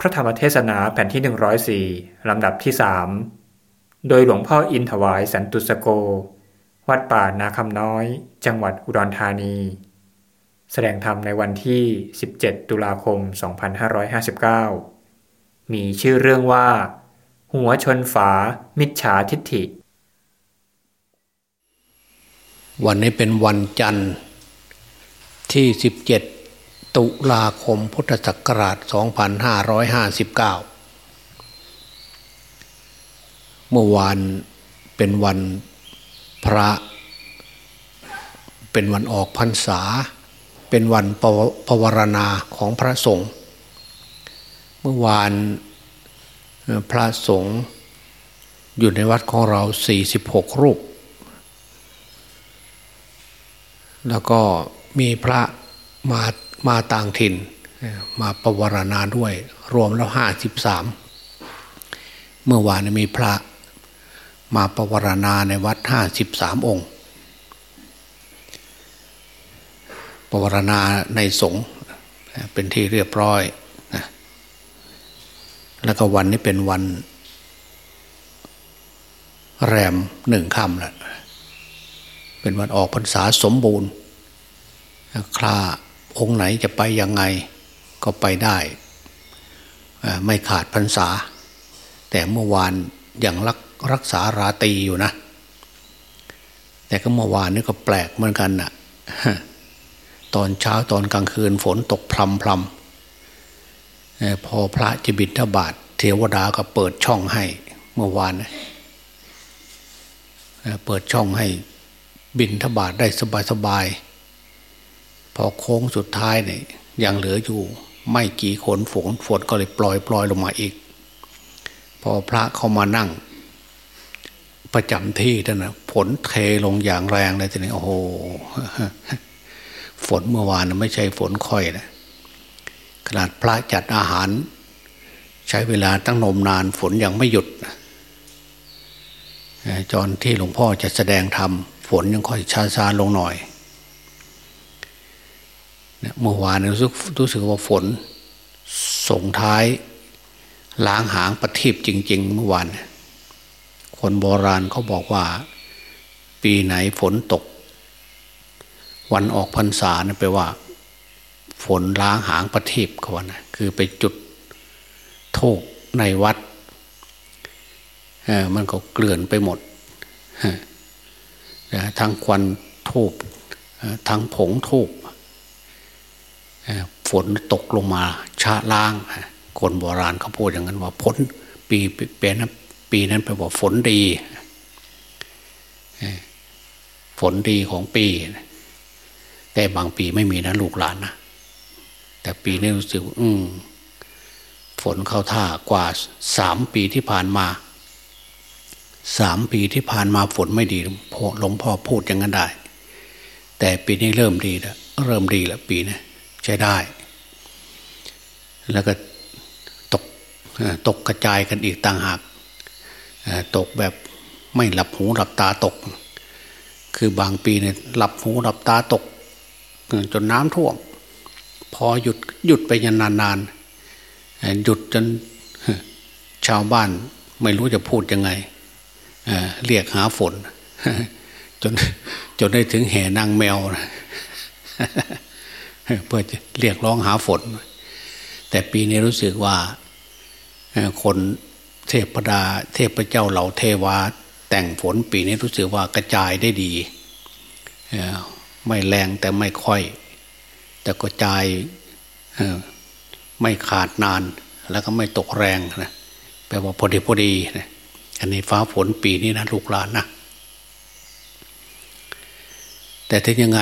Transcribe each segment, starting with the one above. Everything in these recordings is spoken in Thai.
พระธรรมเทศนาแผ่นที่ 104 ลำดับที่สโดยหลวงพ่ออินถวายสันตุสโก วัดป่านาคำน้อย จังหวัดอุดรธานี แสดงธรรมในวันที่ 17 ตุลาคม 2559 มีชื่อเรื่องว่า หัวชนฝา มิจฉาทิฏฐิ วันนี้เป็นวันจันทร์ที่ 17 ตุลาคมพุทธศักราช 2559 เมื่อวานเป็นวันพระ เป็นวันออกพรรษา เป็นวันปวารณาของพระสงฆ์ เมื่อวานพระสงฆ์อยู่ในวัดของเรา 46 รูป แล้วก็มีพระมา มาต่างถิ่นมาประวรณาด้วย รวมแล้วห้าสิบสามเมื่อวานมีพระมาประวรณาในวัดห้าสิบสามองค์ ประวรณาในสงฆ์เป็นที่เรียบร้อยนะแล้วก็วันนี้เป็นวัน แรมหนึ่งค่ำแหล้วเป็นวันออกพรรษาสมบูรณ์คลา องค์ไหนจะไปยังไงก็ไปได้ ไม่ขาดพรรษา แต่เมื่อวานยังรักรักษาราตีอยู่นะ แต่ก็เมื่อวานนี่ก็แปลกเหมือนกันนะ่ะตอนเช้าตอนกลางคืนฝนตกพรำพรำพอพระจะบิณฑบาตเทวดาก็เปิดช่องให้ เมื่อวานนะเปิดช่องให้บินทบาทได้สบายๆ พอโค้งสุดท้ายเนี่ยยังเหลืออยู่ไม่กี่ขนฝนฝนก็เลยปล่อยปล่อยลงมาอีก พอพระเข้ามานั่ง ประจำที่ท่านนะฝนเทลงอย่างแรงเลยทีนี้โอ้โหฝนเมื่อวานไม่ใช่ฝนค่อยนะขนาดพระจัดอาหาร ใช้เวลาตั้งนมนานฝนยังไม่หยุดจอนที่หลวงพ่อจะแสดงธรรมฝนยังค่อยช้าๆลงหน่อย เมื่อวานรู้สึกรู้สึกว่าฝนส่งท้ายล้างหางประทีปจริง ๆ เมื่อวานคนโบราณเขาบอกว่า ปีไหนฝนตก วันออกพรรษานะแปลว่า ฝนล้างหางประทีปเขาว่านะคือไปจุดโทกในวัดมันก็เกลื่อนไปหมดทั้งควันทูบทั้งผงทูบ ฝนตกลงมาชาล้าง คนโบราณเขาพูดอย่างนั้นว่าฝนปีเป็นนั้นปีนั้นไปบอกฝนดี ฝนดีของปี แต่บางปีไม่มีนะลูกหลานนะแต่ปีนี้รู้สึกอืมฝนเข้าท่ากว่าสามปีที่ผ่านมาสามปีที่ผ่านมาฝนไม่ดีหลวงพ่อพูดอย่างนั้นได้ แต่ปีนี้เริ่มดีแล้วเริ่มดีแล้วปีนี้ ใช้ได้ แล้วก็ตกตกกระจายกันอีกต่างหากตกแบบไม่หลับหูหลับตาตก คือบางปีเนี่ยหลับหูหลับตาตก จนน้ำท่วม พอหยุดหยุดไปยันนานๆหยุดจนชาวบ้านไม่รู้จะพูดยังไงเรียกหาฝน จนจนได้ถึงแห่นางแมวนะ เพื่อจะเรียกร้องหาฝน แต่ปีนี้รู้สึกว่าคนเทพดาเทพเจ้าเหล่าเทวาแต่งฝนปีนี้รู้สึกว่ากระจายได้ดีไม่แรงแต่ไม่ค่อย แต่กระจายไม่ขาดนานแล้วก็ไม่ตกแรงนะแปลว่าพอดีพอดีนะอันนี้ฟ้าฝนปีนี้นะลูกหลานนะแต่ถึงยังไง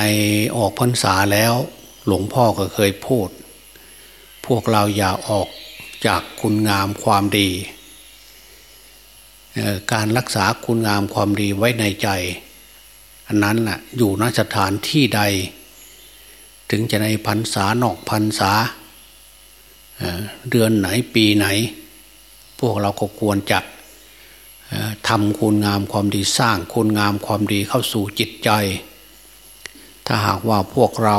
ออกพรรษาแล้ว หลวงพ่อก็เคยพูด พวกเราอย่าออกจากคุณงามความดี การรักษาคุณงามความดีไว้ในใจ อันนั้นแหละอยู่นสถานที่ใด ถึงจะในพรรษานอกพรรษาเดือนไหนปีไหน พวกเราก็ควรจะทำคุณงามความดีสร้างคุณงามความดีเข้าสู่จิตใจ ถ้าหากว่าพวกเรา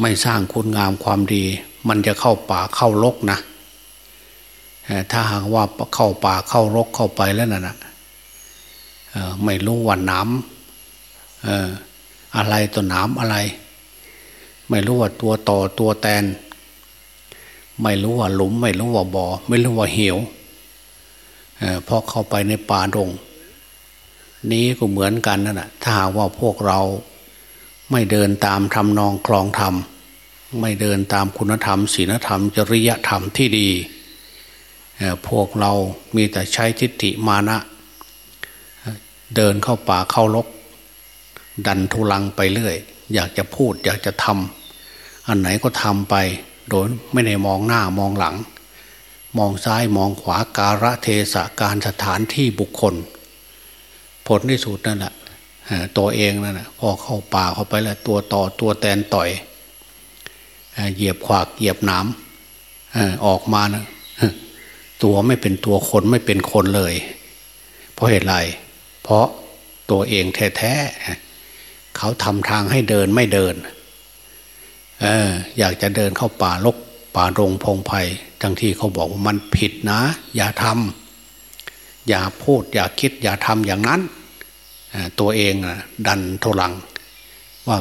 ไม่สร้างคุณงามความดี มันจะเข้าป่าเข้ารกนะถ้าหากว่าเข้าป่าเข้ารกเข้าไปแล้วน่ะนะไม่รู้ว่าน้ำอะไรตัวน้ำอะไร ไม่รู้ว่าตัวต่อตัวแตน ไม่รู้ว่าหลุม ไม่รู้ว่าบ่อ ไม่รู้ว่าเหวพอเข้าไปในป่าดง นี้ก็เหมือนกันนั่นแหะถ้าหากว่าพวกเรา ไม่เดินตามทำนองคลองธรรม ไม่เดินตามคุณธรรมศีลธรรม จริยธรรมที่ดี พวกเรามีแต่ใช้ทิฏฐิมานะ เดินเข้าป่าเข้าลก ดันทุลังไปเรื่อย อยากจะพูดอยากจะทำอันไหนก็ทำไป โดยไม่ได้มองหน้ามองหลัง มองซ้ายมองขวาการะเทศะการสถานที่บุคคล ผลที่สุดนั่นแหละ ตัวเองนั่นแหะพอเข้าป่าเข้าไปแล้วตัวต่อตัวแตนต่อยเหยียบขวากเหยียบน้ำออกมานะตัวไม่เป็นตัวคนไม่เป็นคนเลย เพราะเหตุไร เพราะตัวเองแท้ๆเขาทำทางให้เดินไม่เดินอออยากจะเดินเข้าป่าลกป่ารงพงไพ่ทั้งที่เขาบอกว่ามันผิดนะ อย่าทำอย่าพูดอย่าคิดอย่าทำอย่างนั้น ตัวเองดันโทลัง ว่า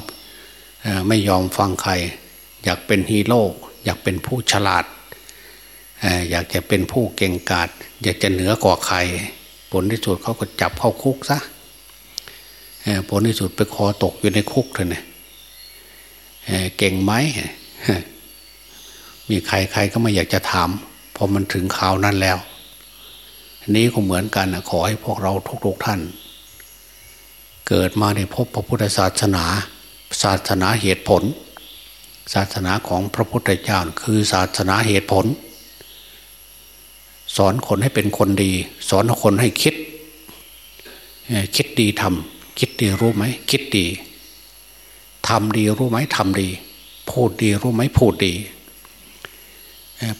ไม่ยอมฟังใคร อยากเป็นฮีโร่อยากเป็นผู้ฉลาด อยากจะเป็นผู้เก่งกาจอยากจะเหนือกว่าใคร ผลที่สุดเขาก็จับเข้าคุกซะผลที่สุดไปคอตกอยู่ในคุกเลยเนี่ยเก่งไหมมีใครใครก็ไม่อยากจะถามพอมันถึงข่าวนั้นแล้ว นี้ก็เหมือนกันขอให้พวกเราทุกๆท่าน เกิดมาในพบพระพุทธศาสนา ศาสนาเหตุผล ศาสนาของพระพุทธเจ้าคือศาสนาเหตุผล สอนคนให้เป็นคนดี สอนคนให้คิด คิดดีทำคิดดีรู้ไหมคิดดีทำดีรู้ไหมทำดี พูดดีรู้ไหมพูดดี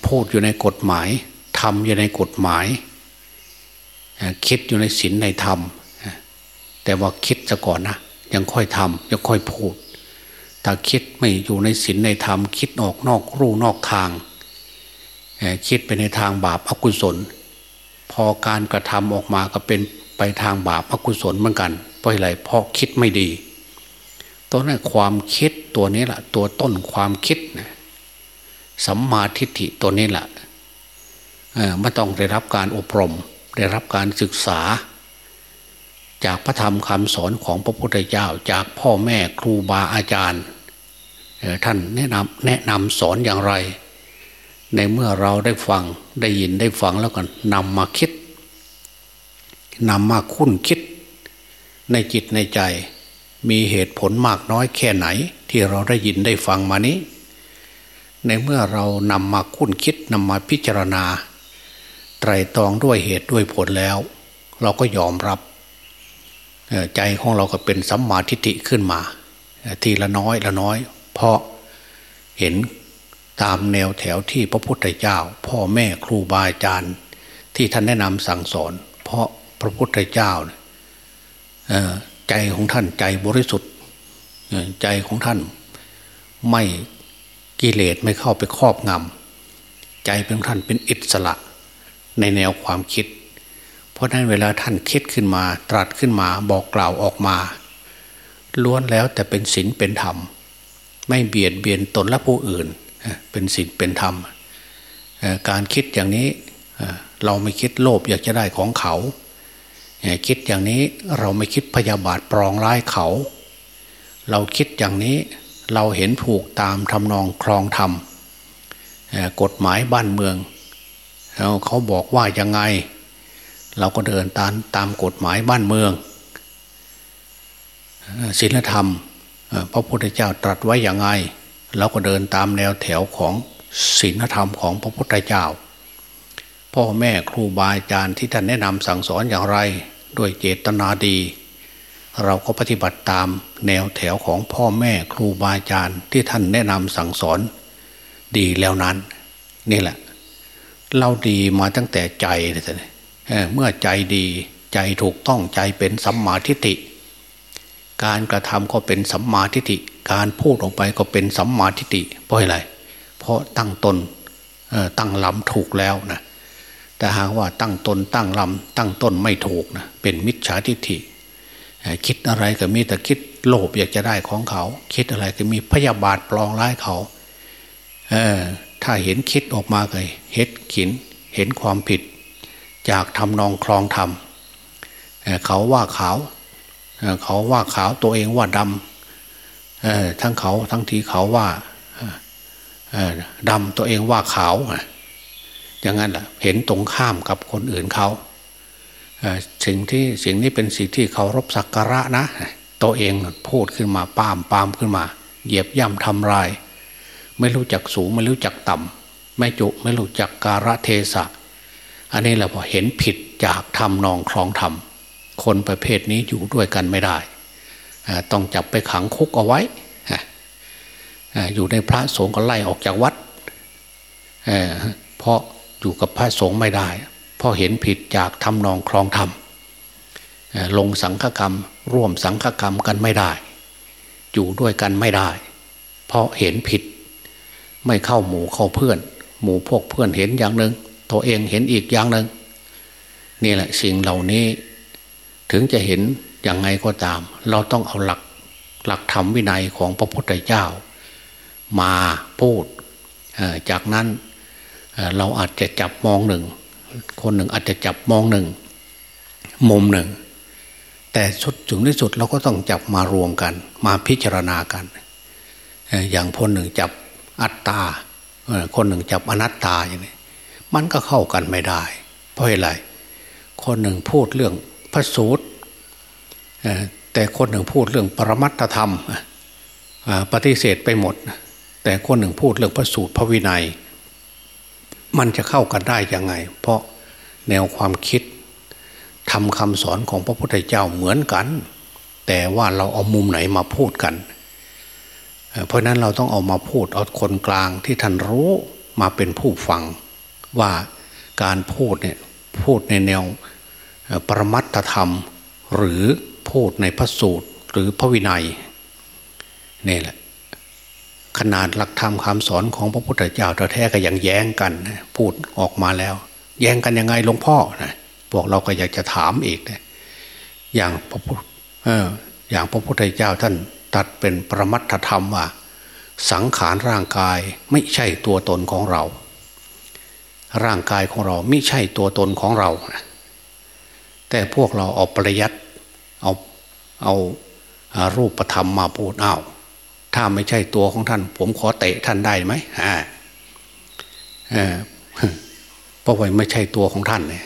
พูดอยู่ในกฎหมายทำอยู่ในกฎหมาย คิดอยู่ในศีลในธรรม แต่ว่าคิดซะก่อนนะ ยังค่อยทำยังค่อยพูด ถ้าคิดไม่อยู่ในศีลในธรรม คิดออกนอกรูนอกทาง คิดไปในทางบาปอกุศล พอการกระทำออกมาก็เป็นไปทางบาปอกุศลเหมือนกัน เพราะอะไรเพราะคิดไม่ดีตัวนั้นความคิดตัวนี้แหละตัวต้นความคิดนะสัมมาทิฏฐิตัวนี้แหละไม่ต้องได้รับการอบรม ได้รับการศึกษา จากพระธรรมคำสอนของพระพุทธเจ้า จากพ่อแม่ครูบาอาจารย์ท่านแนะนำแนะนำสอนอย่างไร ในเมื่อเราได้ฟังได้ยินได้ฟังแล้วก็นำมาคิดนำมาคุ้นคิด ในจิตในใจ มีเหตุผลมากน้อยแค่ไหน ที่เราได้ยินได้ฟังมานี้ ในเมื่อเรานำมาคุ้นคิดนำมาพิจารณา ไตรตรองด้วยเหตุด้วยผลแล้ว เราก็ยอมรับ ใจของเราก็เป็นสัมมาทิฏฐิขึ้นมา ทีละน้อยละน้อย เพราะเห็นตามแนวแถวที่พระพุทธเจ้า พ่อแม่ครูบาอาจารย์ ที่ท่านแนะนำสั่งสอน เพราะพระพุทธเจ้าใจของท่านใจบริสุทธิ์ใจของท่านไม่กิเลสไม่เข้าไปครอบงำใจเป็นท่านเป็นอิสระในแนวความคิด เพราะนั้นเวลาท่านคิดขึ้นมาตรัสขึ้นมาบอกกล่าวออกมา ล้วนแล้วแต่เป็นศีลเป็นธรรม ไม่เบียดเบียนตนและผู้อื่น เป็นศีลเป็นธรรม การคิดอย่างนี้เราไม่คิดโลภอยากจะได้ของเขา คิดอย่างนี้เราไม่คิดพยาบาทปรองร้ายเขา เราคิดอย่างนี้เราเห็นผูกตามทำนองครองธรรมกฎหมายบ้านเมืองเขาบอกว่ายังไง เราก็เดินตามตามกฎหมายบ้านเมืองศีลธรรมพระพุทธเจ้าตรัสไว้อย่างไงเราก็เดินตามแนวแถวของศีลธรรมของพระพุทธเจ้า พ่อแม่ครูบาอาจารย์ที่ท่านแนะนำสั่งสอนอย่างไรด้วยเจตนาดี เราก็ปฏิบัติตามแนวแถวของพ่อแม่ครูบาอาจารย์ที่ท่านแนะนำสั่งสอนดีแล้วนั้น นี่แหละ เราดีมาตั้งแต่ใจเลย เมื่อใจดีใจถูกต้องใจเป็นสัมมาทิฏฐิการกระทำก็เป็นสัมมาทิฏฐิการพูดออกไปก็เป็นสัมมาทิฏฐิเพราะอะไรเพราะตั้งตนตั้งลำถูกแล้วนะแต่หากว่าตั้งตนตั้งลำตั้งต้นไม่ถูกนะเป็นมิจฉาทิฏฐิคิดอะไรก็มีแต่คิดโลภอยากจะได้ของเขา คิดอะไรก็มีพยาบาทปลองร้ายเขาเออถ้าเห็นคิดออกมาเลยเห็นขินเห็นความผิด จากทำนองคลองทำเขาว่าขาวเขาว่าขาวตัวเองว่าดำทั้งเขาทั้งทีเขาว่าดำตัวเองว่าขาวอย่างนั้นแหละเห็นตรงข้ามกับคนอื่นเขาสิ่งที่สิ่งนี้เป็นสิ่งที่เคารพสักการะนะ ตัวเองพูดขึ้นมาปามปามขึ้นมา เหยียบย่ำทำลาย ไม่รู้จักสูงไม่รู้จักต่ำไม่จุไม่รู้จักการะเทศะ อันนี้แหละพอเห็นผิดจากทำนองคลองธรรมคนประเภทนี้อยู่ด้วยกันไม่ได้ ต้องจับไปขังคุกเอาไว้ อยู่ในพระสงฆ์ก็ไล่ออกจากวัด เพราะอยู่กับพระสงฆ์ไม่ได้ เพราะเห็นผิดจากทำนองคลองธรรมลงสังฆกรรม ร่วมสังฆกรรมกันไม่ได้ อยู่ด้วยกันไม่ได้ เพราะเห็นผิด ไม่เข้าหมู่เข้าเพื่อน หมู่พวกเพื่อนเห็นอย่างหนึ่ง ตัวเองเห็นอีกอย่างหนึ่งนี่แหละสิ่งเหล่านี้ถึงจะเห็นอย่างไงก็ตาม เราต้องเอาหลักหลักธรรมวินัยของพระพุทธเจ้า มาพูดจากนั้นเราอาจจะจับมองหนึ่ง คนหนึ่งอาจจะจับมองหนึ่ง มุมหนึ่ง แต่สุดถึงที่สุดเราก็ต้องจับมารวมกัน มาพิจารณากัน อย่างคนหนึ่งจับอัตตาคนหนึ่งจับอนัตตาอย่างนี้ มันก็เข้ากันไม่ได้ เพราะอะไร คนหนึ่งพูดเรื่องพระสูตรแต่คนหนึ่งพูดเรื่องปรมัตธรรมปฏิเสธไปหมด แต่คนหนึ่งพูดเรื่องพระสูตรพระวินัย มันจะเข้ากันได้ยังไง เพราะแนวความคิดทำคำสอนของพระพุทธเจ้าเหมือนกัน แต่ว่าเราเอามุมไหนมาพูดกัน เพราะนั้นเราต้องเอามาพูดเอาคนกลางที่ท่านรู้มาเป็นผู้ฟัง ว่าการพูดเนี่ยพูดในแนวปรมัตธรรม หรือพูดในพระสูตรหรือพระวินัยนี่แหละขนาดหลักธรรมคำสอนของพระพุทธเจ้าแท้ก็ยังแย้งกันพูดออกมาแล้ว แย้งกันยังไงหลวงพ่อนะพวกเราก็อยากจะถามอีกนะอย่างพระพุทธอย่างพระพุทธเจ้าท่านตัดเป็นประมัตธรรมว่า สังขารร่างกายไม่ใช่ตัวตนของเรา ร่างกายของเราไม่ใช่ตัวตนของเรานะแต่พวกเราเอาปริยัติเอาเอารูปธรรมมาพูดอ้าวถ้าไม่ใช่ตัวของท่าน ผมขอเตะท่านได้ไหมอ่าเพราะว่าไม่ใช่ตัวของท่านเนี่ย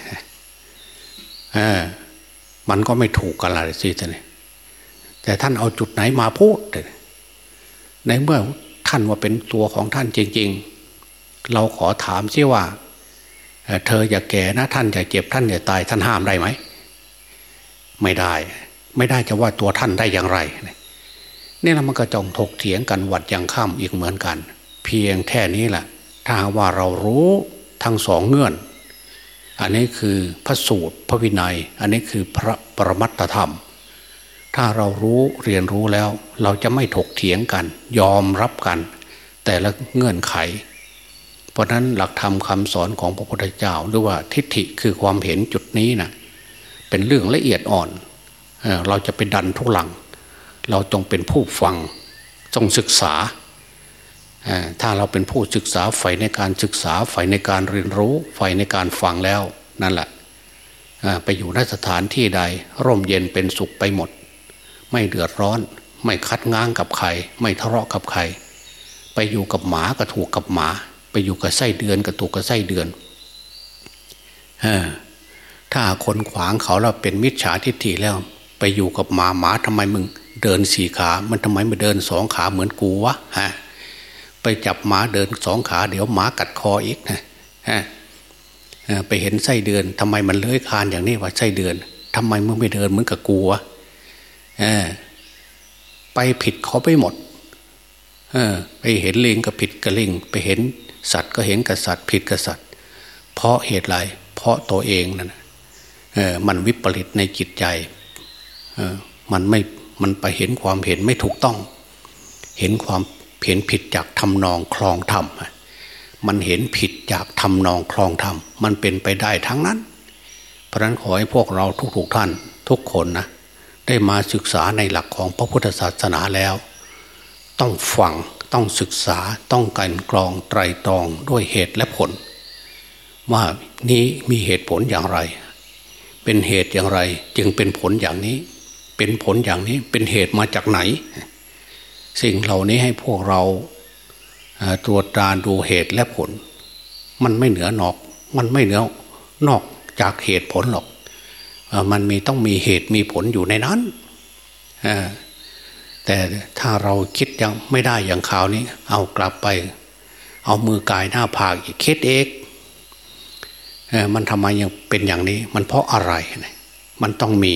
มันก็ไม่ถูกกันอะสิท่านแต่ท่านเอาจุดไหนมาพูดในเมื่อท่านว่าเป็นตัวของท่านจริง ๆ เราขอถามซิว่า เธออย่าแก่นะท่านอย่าเจ็บท่านอย่าตายท่านห้ามได้ไหมไม่ได้ ไม่ได้จะว่าตัวท่านได้อย่างไรนี่เรามันก็จองถกเถียงกันวัดยังข้ามอีกเหมือนกัน เพียงแค่นี้แหละถ้าว่าเรารู้ทั้งสองเงื่อน อันนี้คือพระสูตรพระวินัย อันนี้คือพระปรมัตธรรม ถ้าเรารู้เรียนรู้แล้ว เราจะไม่ถกเถียงกัน ยอมรับกัน แต่ละเงื่อนไข เพราะนั้นหลักธรรมคำสอนของพระพุทธเจ้าหรือว่าทิฏฐิคือความเห็นจุดนี้นะ่ะเป็นเรื่องละเอียดอ่อน เราจะไปดันทุลัง เราจงเป็นผู้ฟังจงศึกษา ถ้าเราเป็นผู้ศึกษาใฝ่ในการศึกษาใฝ่ในการเรียนรู้ใฝ่ในการฟังแล้วนั่นแหละไปอยู่ในสถานที่ใด ร่มเย็นเป็นสุขไปหมด ไม่เดือดร้อน ไม่คัดง้างกับใคร ไม่ทะเลาะกับใคร ไปอยู่กับหมาก็ถูกกับหมา ไปอยู่กับไส้เดือนก็ถูกกับไส้เดือนถ้าคนขวางเขาเราเป็นมิจฉาทิฏฐิแล้ว ไปอยู่กับหมาหมาทำไมมึง เดินสี่ขา มันทำไมไม่เดินสองขาเหมือนกูวะฮะไปจับหมาเดินสองขา เดี๋ยวหมากัดคออีกนะฮะไปเห็นไส้เดือนทำไมมันเลื้อยคานอย่างนี้วะไส้เดือนทำไมมึงไม่เดินเหมือนกับกูวะไปผิดเขาไปหมดไปเห็นลิงก็ผิดกับลิง ไปเห็น สัตว์ก็เห็นกับสัตว์ผิดกับสัตว์เพราะเหตุไรเพราะตัวเองนั่นมันวิปริตในจิตใจมันไม่มันไปเห็นความเห็นไม่ถูกต้อง เห็นความเห็นผิดจากทำนองคลองธรรมมันเห็นผิดจากทำนองคลองธรรมมันเป็นไปได้ทั้งนั้น เพราะนั้นขอให้พวกเราทุกๆท่านทุกคนนะได้มาศึกษาในหลักของพระพุทธศาสนาแล้ว ต้องฟัง ต้องศึกษาต้องกันกรองไตรตรองด้วยเหตุและผล ว่านี้มีเหตุผลอย่างไร เป็นเหตุอย่างไร จึงเป็นผลอย่างนี้ เป็นผลอย่างนี้เป็นเหตุมาจากไหน สิ่งเหล่านี้ให้พวกเราตรวจตาดูเหตุและผล มันไม่เหนือนอก มันไม่เหนือนอกจากเหตุผลหรอกมันมีต้องมีเหตุมีผลอยู่ในนั้น แต่ถ้าเราคิดยังไม่ได้อย่างข่าวนี้ เอากลับไป เอามือกายหน้าผากอีกคิดเองมันทำไมยังเป็นอย่างนี้ มันเพราะอะไร มันต้องมี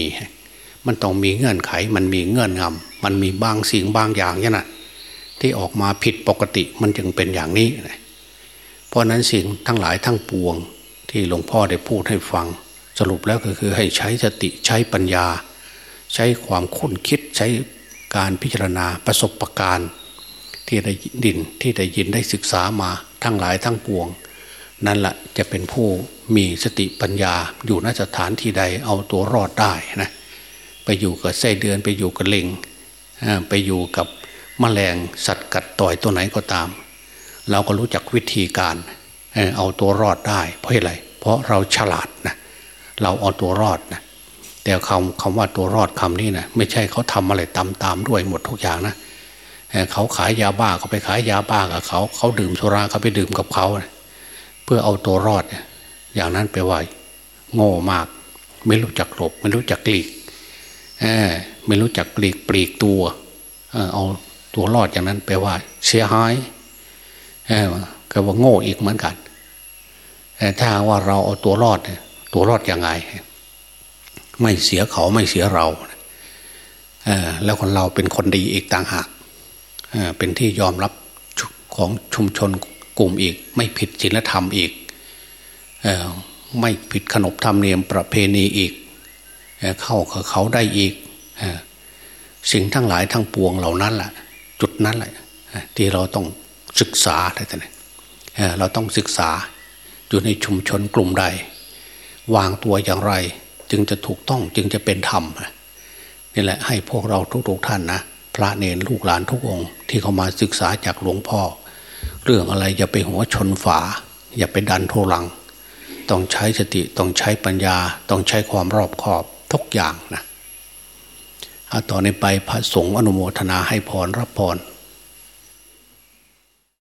มันต้องมีเงื่อนไข มันมีเงื่อนงำมันมีบางสิ่งบางอย่างเนี่ยนะที่ออกมาผิดปกติมันจึงเป็นอย่างนี้ เพราะนั้นสิ่งทั้งหลายทั้งปวง ที่หลวงพ่อได้พูดให้ฟัง สรุปแล้วก็คือให้ใช้สติใช้ปัญญา ใช้ความคุ้นคิดใช้ การพิจารณาประสบะการณ์ที่ได้ดินที่ได้ยินได้ศึกษามาทั้งหลายทั้งปวง นั่นแหละจะเป็นผู้มีสติปัญญาอยู่นสถานที่ใดเอาตัวรอดได้นะไปอยู่กับไส้เดือนไปอยู่กับเลงไปอยู่กับมแมลงสัตว์กัดต่อยตัวไหนก็ตาม เราก็รู้จักวิธีการเอาตัวรอดได้ เพราะอะไรเพราะเราฉลาดนะเราเอาตัวรอดนะ แต่คำคำว่าตัวรอดคำนี้นะไม่ใช่เขาทำอะไรตามตามด้วยหมดทุกอย่างนะเขาขายยาบ้าเขาไปขายยาบ้ากับเขา เขาดื่มสุราเขาไปดื่มกับเขา เพื่อเอาตัวรอด อย่างนั้นไปว่าโง่มาก ไม่รู้จักหลบ ไม่รู้จักกลีกไม่รู้จักกลีกปลีกตัวเอาตัวรอดอย่างนั้นแปว่า เสียหายก็ว่าโง่อีกเหมือนกันถ้าว่าเราเอาตัวรอดตัวรอดอยังไง ไม่เสียเขาไม่เสียเราแล้วคนเราเป็นคนดีอีกต่างหากเป็นที่ยอมรับของชุมชนกลุ่มอีก ไม่ผิดศีลธรรมอีกไม่ผิดขนบธรรมเนียมประเพณีอีก เข้ากับเขาได้อีกสิ่งทั้งหลายทั้งปวงเหล่านั้นแหละจุดนั้นแหละที่เราต้องศึกษาได้แต่เราต้องศึกษาอยู่ในชุมชนกลุ่มใด วางตัวอย่างไร จึงจะถูกต้องจึงจะเป็นธรรมนี่แหละให้พวกเราทุกๆท่านนะพระเนรลูกหลานทุกองค์ที่เขามาศึกษาจากหลวงพ่อ เรื่องอะไรอย่าไปหัวชนฝา อย่าไปดันโทลัง ต้องใช้สติต้องใช้ปัญญา ต้องใช้ความรอบคอบทุกอย่างนะต่อนนี้ไปพระสงฆ์อนุโมทนาให้พรรับพร